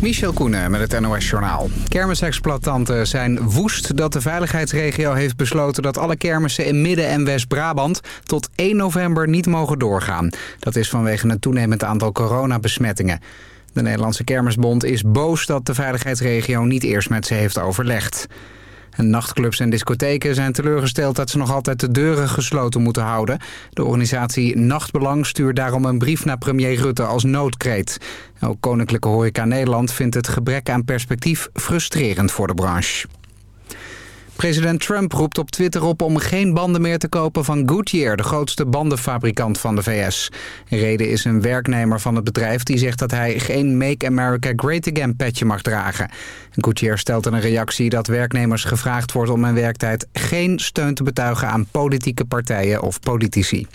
Michel Koenen met het NOS-journaal. Kermisexploitanten zijn woest dat de veiligheidsregio heeft besloten... dat alle kermissen in Midden- en West-Brabant tot 1 november niet mogen doorgaan. Dat is vanwege een toenemend aantal coronabesmettingen. De Nederlandse Kermisbond is boos dat de veiligheidsregio niet eerst met ze heeft overlegd. Nachtclubs en discotheken zijn teleurgesteld dat ze nog altijd de deuren gesloten moeten houden. De organisatie Nachtbelang stuurt daarom een brief naar premier Rutte als noodkreet. Ook Koninklijke Horeca Nederland vindt het gebrek aan perspectief frustrerend voor de branche. President Trump roept op Twitter op om geen banden meer te kopen van Goodyear, de grootste bandenfabrikant van de VS. Reden is een werknemer van het bedrijf die zegt dat hij geen Make America Great Again petje mag dragen. Goodyear stelt in een reactie dat werknemers gevraagd wordt om hun werktijd geen steun te betuigen aan politieke partijen of politici.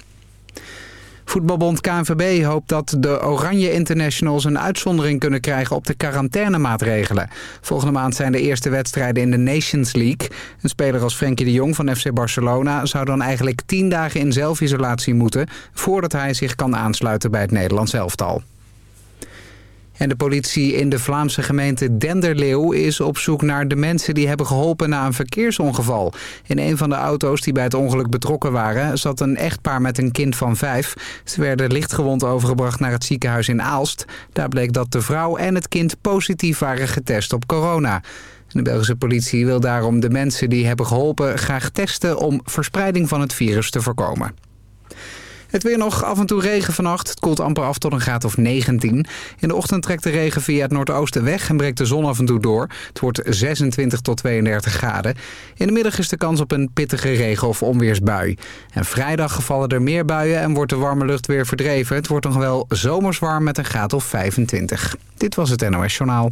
Voetbalbond KNVB hoopt dat de Oranje Internationals een uitzondering kunnen krijgen op de quarantainemaatregelen. Volgende maand zijn de eerste wedstrijden in de Nations League. Een speler als Frenkie de Jong van FC Barcelona zou dan eigenlijk tien dagen in zelfisolatie moeten voordat hij zich kan aansluiten bij het Nederlands elftal. En de politie in de Vlaamse gemeente Denderleeuw is op zoek naar de mensen die hebben geholpen na een verkeersongeval. In een van de auto's die bij het ongeluk betrokken waren zat een echtpaar met een kind van vijf. Ze werden lichtgewond overgebracht naar het ziekenhuis in Aalst. Daar bleek dat de vrouw en het kind positief waren getest op corona. De Belgische politie wil daarom de mensen die hebben geholpen graag testen om verspreiding van het virus te voorkomen. Het weer nog af en toe regen vannacht. Het koelt amper af tot een graad of 19. In de ochtend trekt de regen via het noordoosten weg en breekt de zon af en toe door. Het wordt 26 tot 32 graden. In de middag is de kans op een pittige regen- of onweersbui. En vrijdag vallen er meer buien en wordt de warme lucht weer verdreven. Het wordt nog wel zomers warm met een graad of 25. Dit was het NOS Journaal.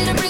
should have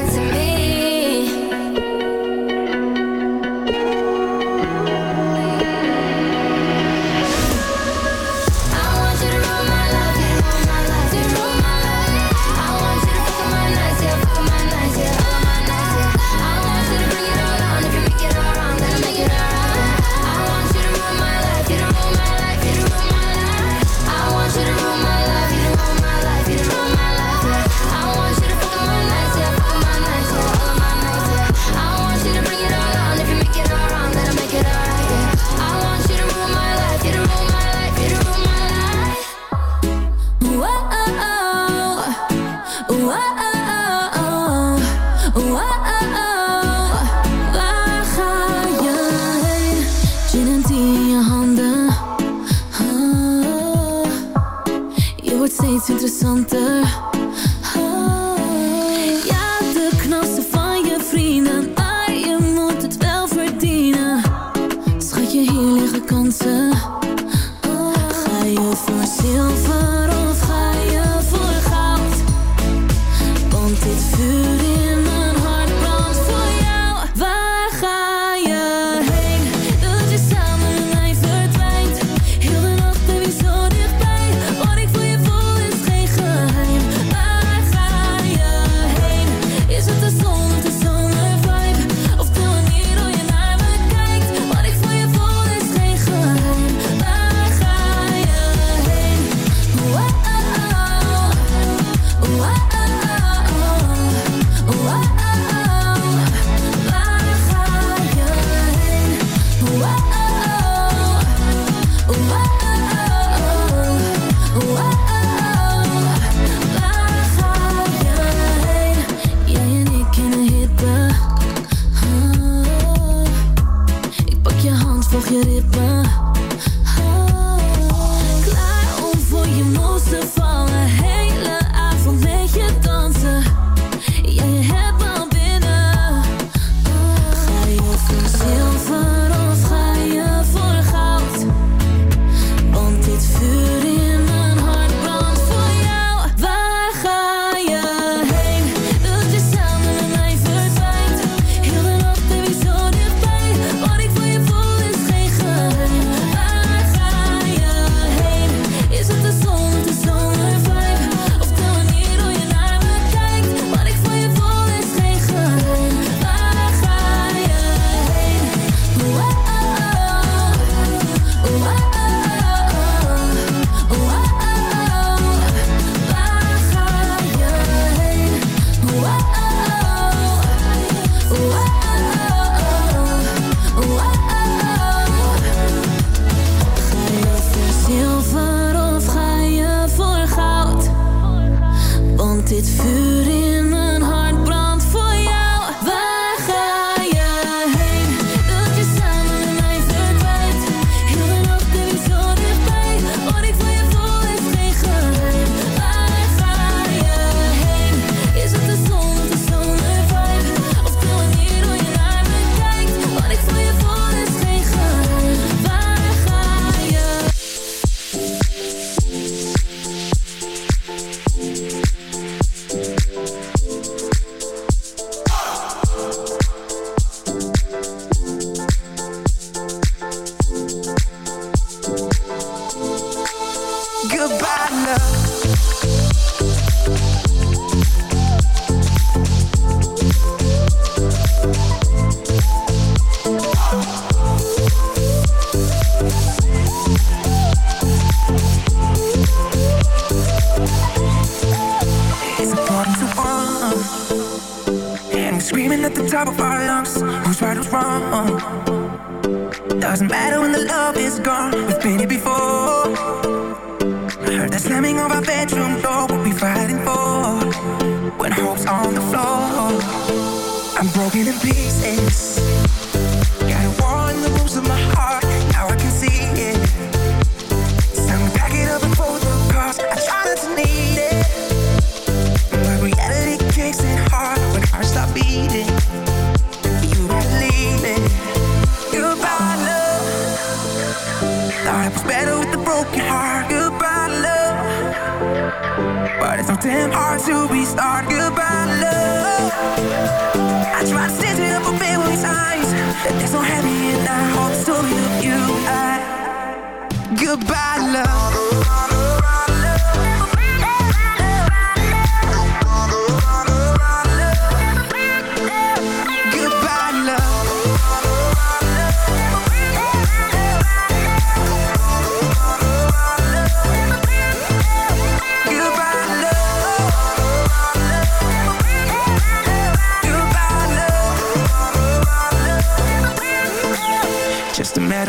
back to me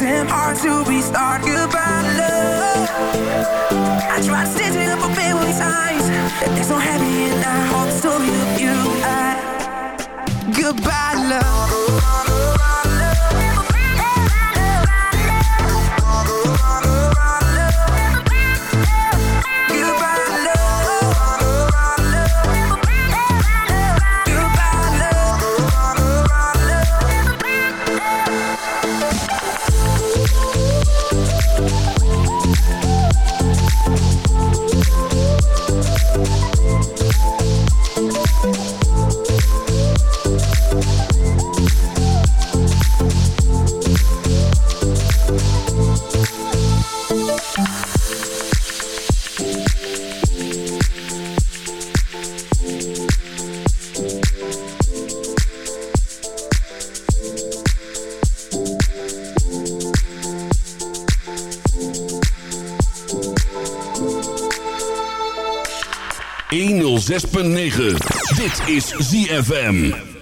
Damn hard to be restart. Goodbye, love. I tried to up a billion times. There's no happy in that whole story of you. I, goodbye, love. 106.9. Dit is ZFM.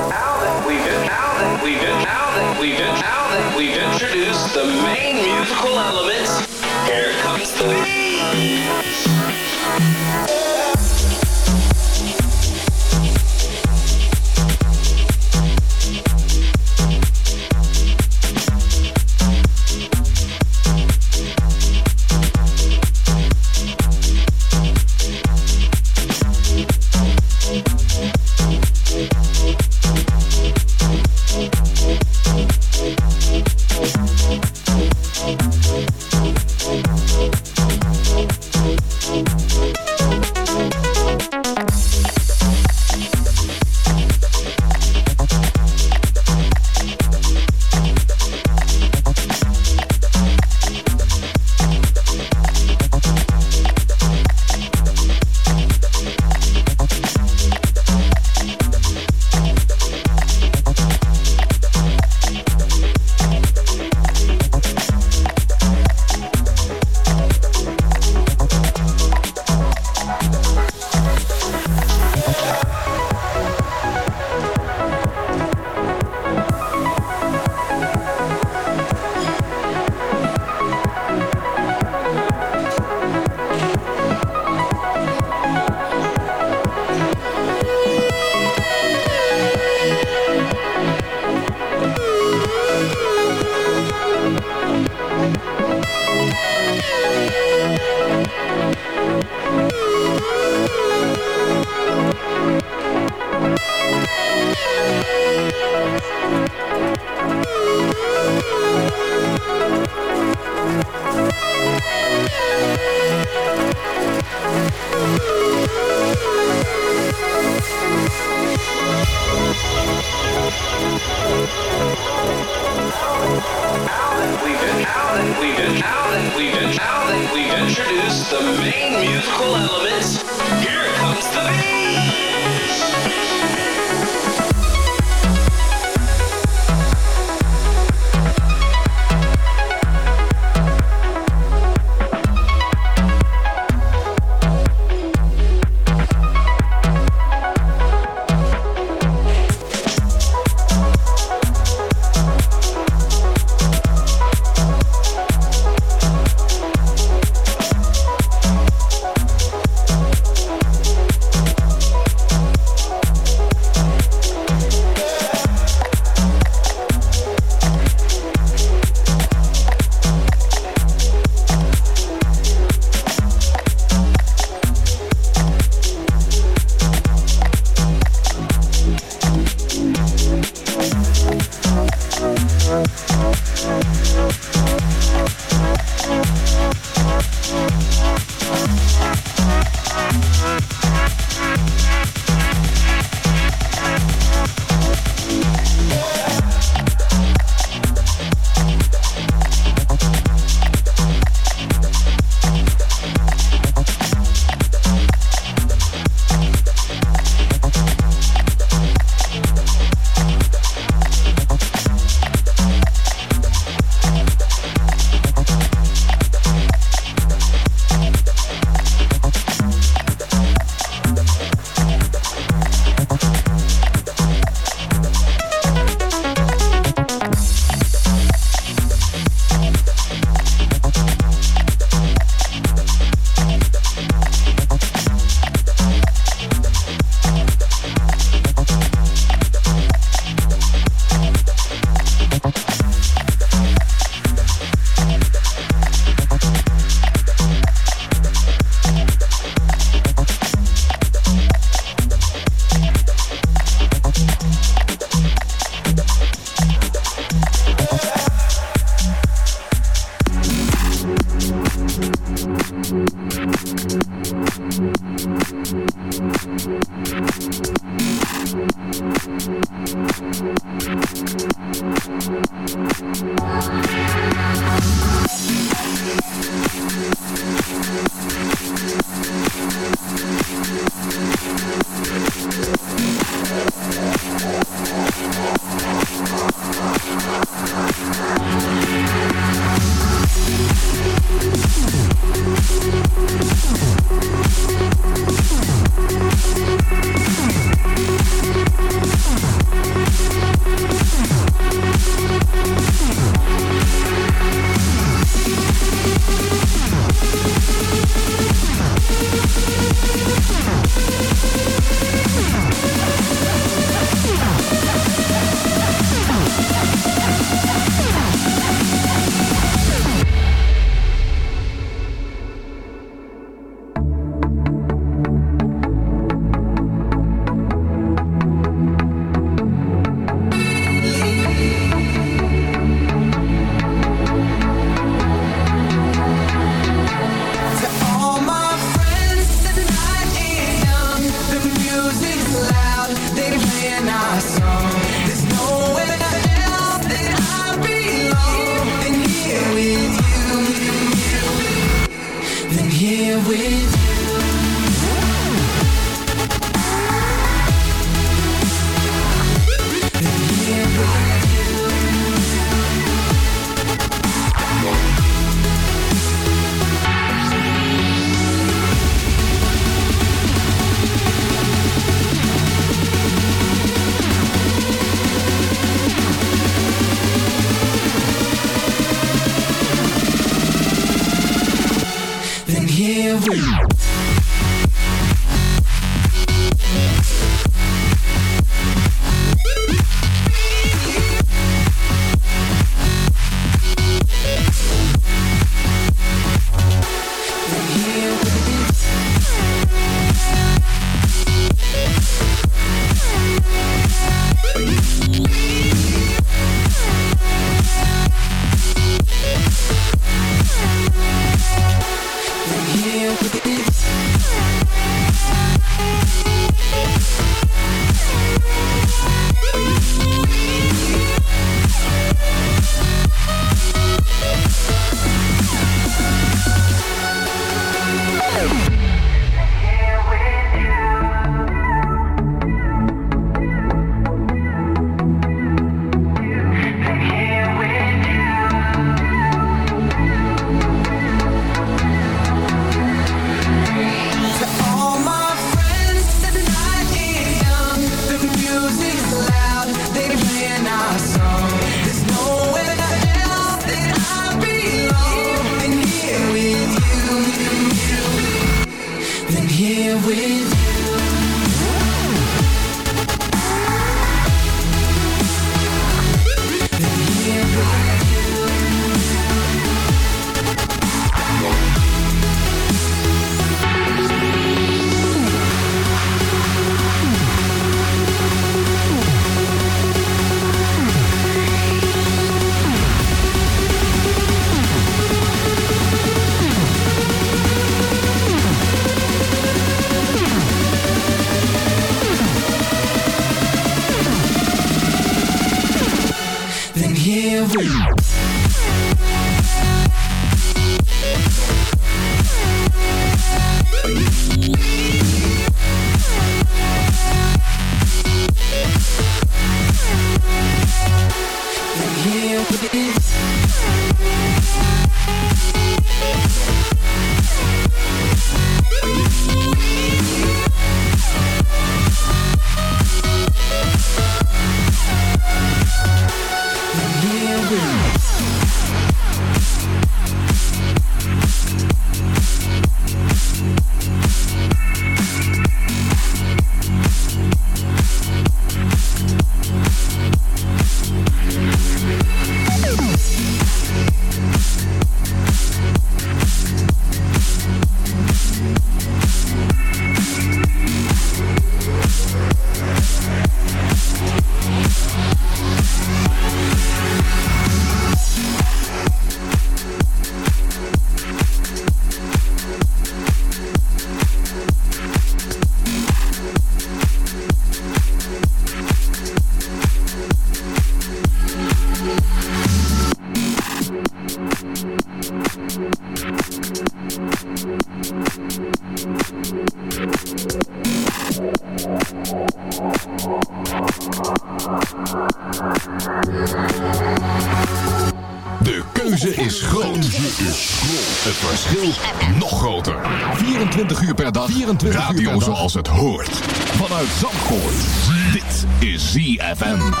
FM.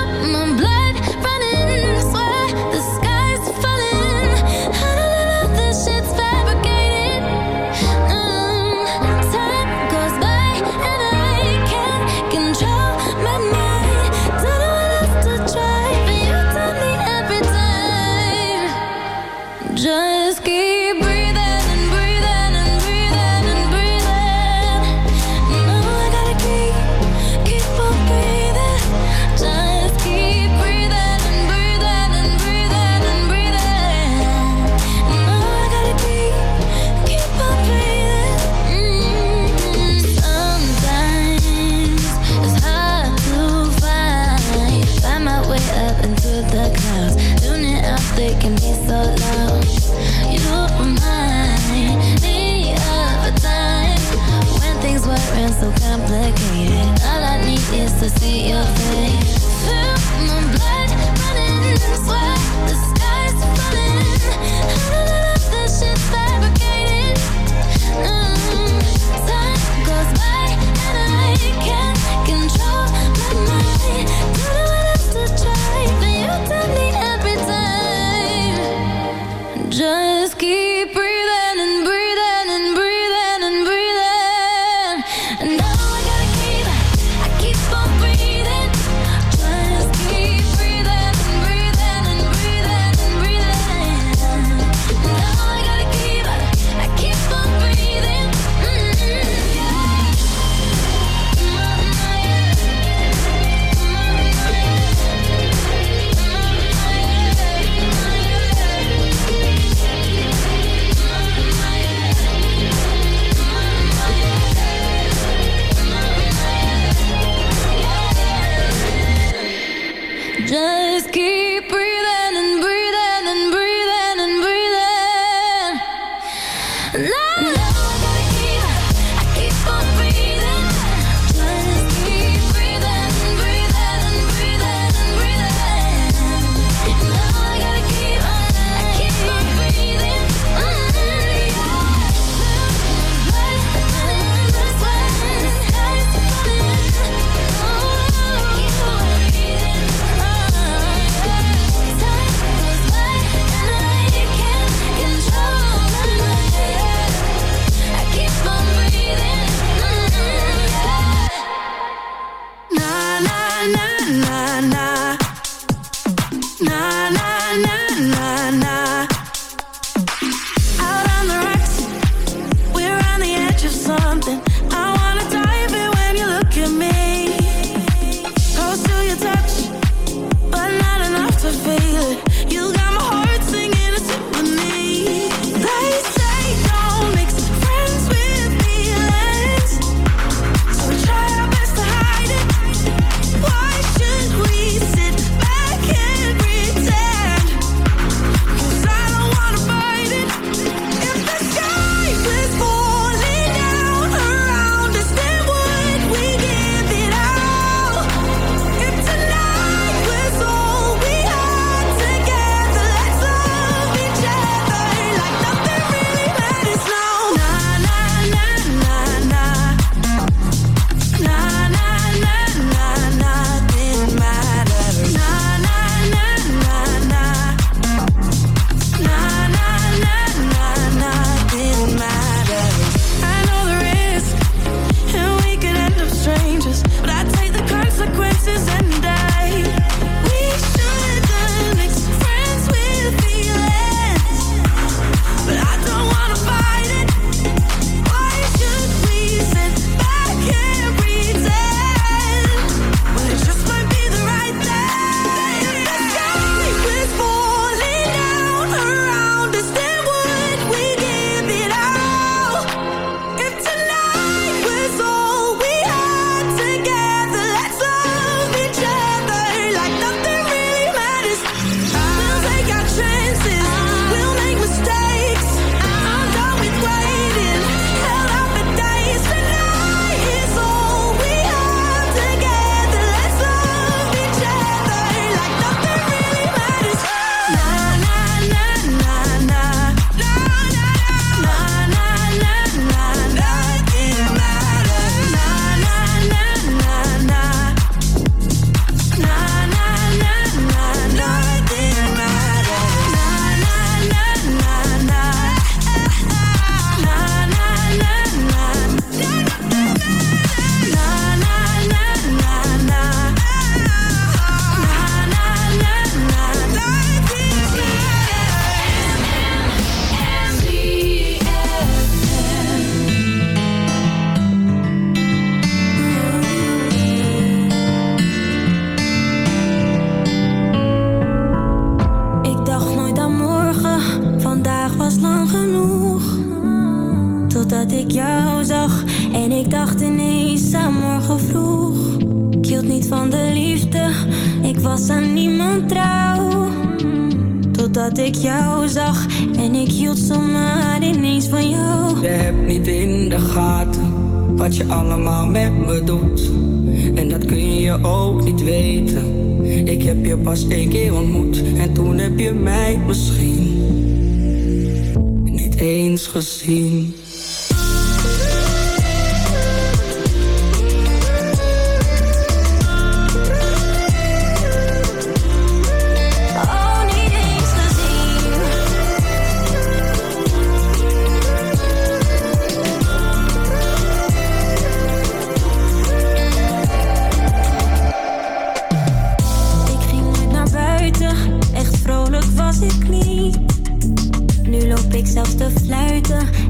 loop ik zelf te fluiten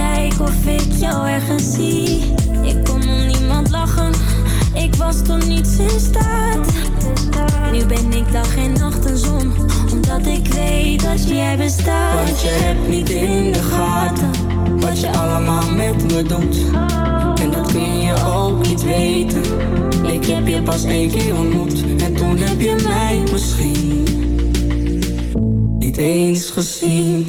en ik kijk of ik jou ergens zie. Ik kon om niemand lachen, ik was tot niets in staat. Nu ben ik dag en nacht een zon, omdat ik weet dat jij bestaat. Want je hebt niet in de gaten wat je allemaal met me doet. En dat kun je ook niet weten. Ik heb je pas één keer ontmoet en toen heb je mij misschien niet eens gezien.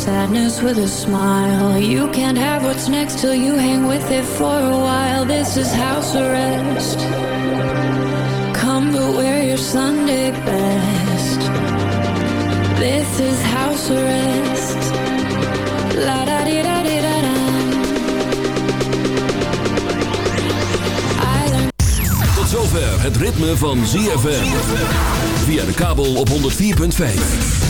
Sadness with a smile. You can't have what's next till you hang with it for a while. This is house arrest. Come but wear your Sunday best. This is house arrest. La da di da di da da. Tot zover het ritme van ZFM. Via de kabel op 104.5.